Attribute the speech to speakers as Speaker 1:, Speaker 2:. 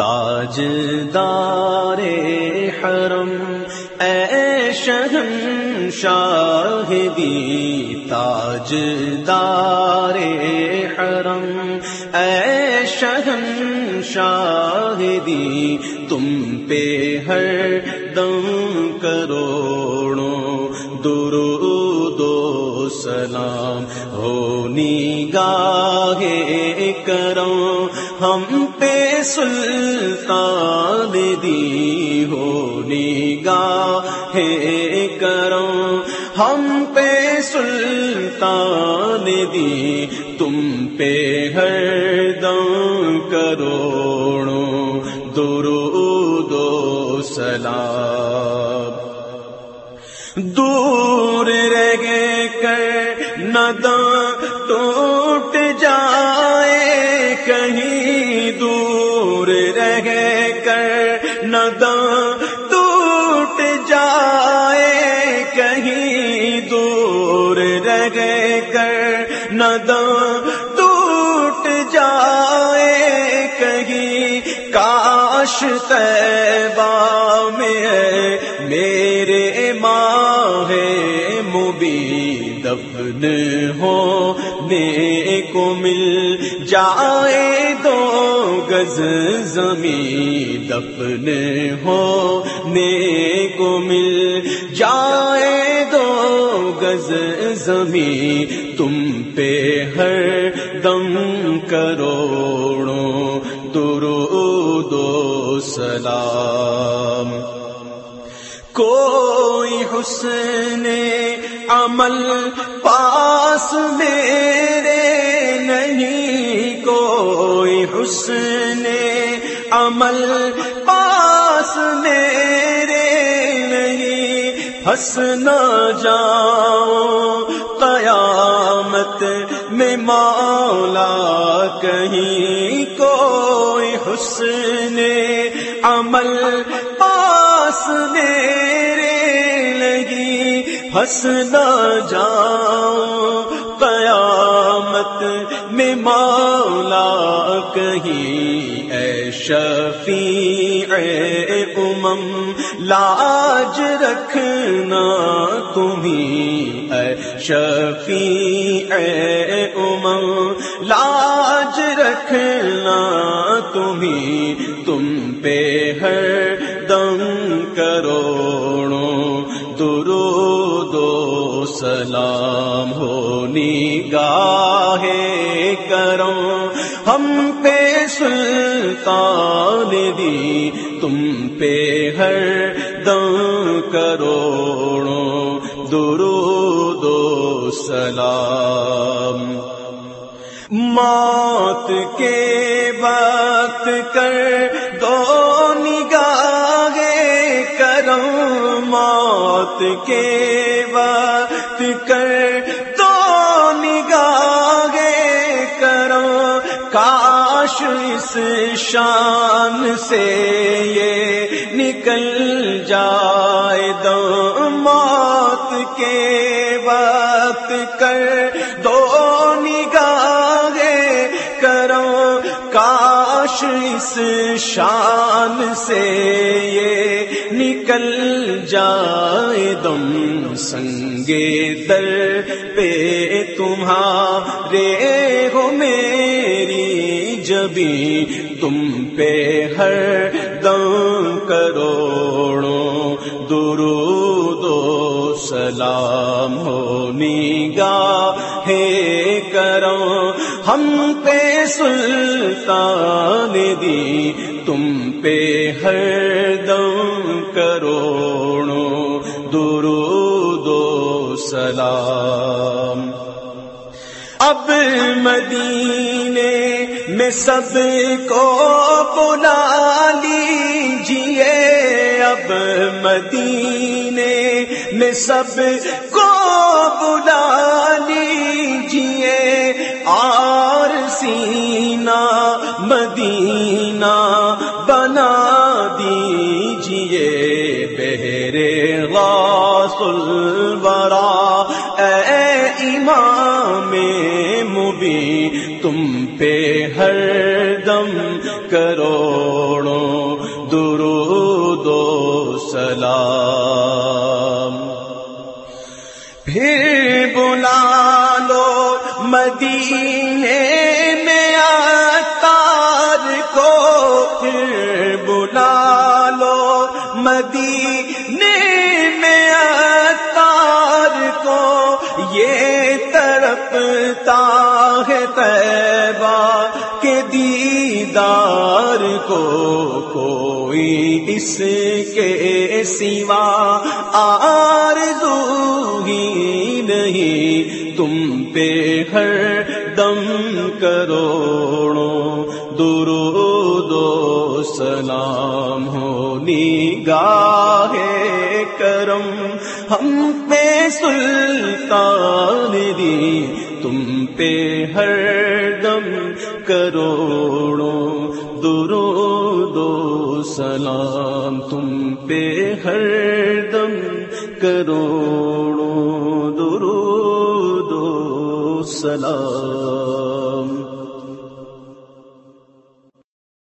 Speaker 1: تاج دار حرم، اے شہن شاہدی تاج دار حرم، اے شہن شاہدی تم پہ ہر دم کروڑوں درود و سلام، ہونی گاہے کرو ہم پہ سلطان دی ہونی گاہے کرو ہم پہ سلطان دی، تم پہ ہر دم کروڑوں۔ درود و سلام۔ دور رہ گئے کر نداں ٹوٹ دور رہ کر نداں ٹوٹ جائے، کہیں دور رہ کر نداں ٹوٹ جائے، کہیں کاش تیبہ میں میرے ماں ہے مبی دفن ہو نے کو مل جائے۔ دو گز زمین دفن ہو نے کو مل جائے دو گز زمین تم پہ ہر دم کروڑوں درود و سلام۔ کوئی حسن عمل پاس میرے نہیں حسن عمل پاس میرے نہیں ہنس نہ جاؤ۔ قیامت میں مولا کہیں کوئی حسن عمل پاس میرے لگی ہنس نہ جاؤ۔ قیامت میں مولا کہیں اے شفیع امم، لاج رکھنا تمہیں اے شفیع امم، لاج رکھنا تمہیں، تم پہ ہر دم کروڑوں سلام ہونی گاہے کرو ہم پہ سلطان دی، تم پہ ہر دم کروڑوں درود و سلام۔ موت کے وقت کر دو نگاہ کرو موت کے وقت کر دو نگاہ کرو۔ کاش اس شان سے یہ نکل جائے۔ دو موت کے وقت کر دو کاش اس شان سے یہ نکل جائے دم سنگے در پہ تمہارے ہو میری جبی تم پہ ہر دم کرو و سلام ہونی گاہے کرو ہم پہ سلطان دی، تم پہ ہر دم کروڑوں درود و سلام۔ اب مدینے میں سب کو بلا اب مدینے میں سب کو بلا لیجیے اور سینا مدینہ بنا دیجیے بہرے غاص البرا اے امام مبی تم پہ ہر دم کروڑوں سلام۔ پھر بلا لو مدینے میں اتار کو، پھر بلا لو مدینے میں اتار کو۔ یہ تڑپتا ہے تیبہ کے دیدار کو کوئی اس کے سوا آرزو ہی نہیں۔ تم پہ ہر دم کروڑوں درود و سلام ہو، نگاہ کرم۔ ہم پہ سلطان دی، تم پہ ہر دم کروڑوں درو دو سلام تم پہ ہر دم کروڑوں درو دو سلام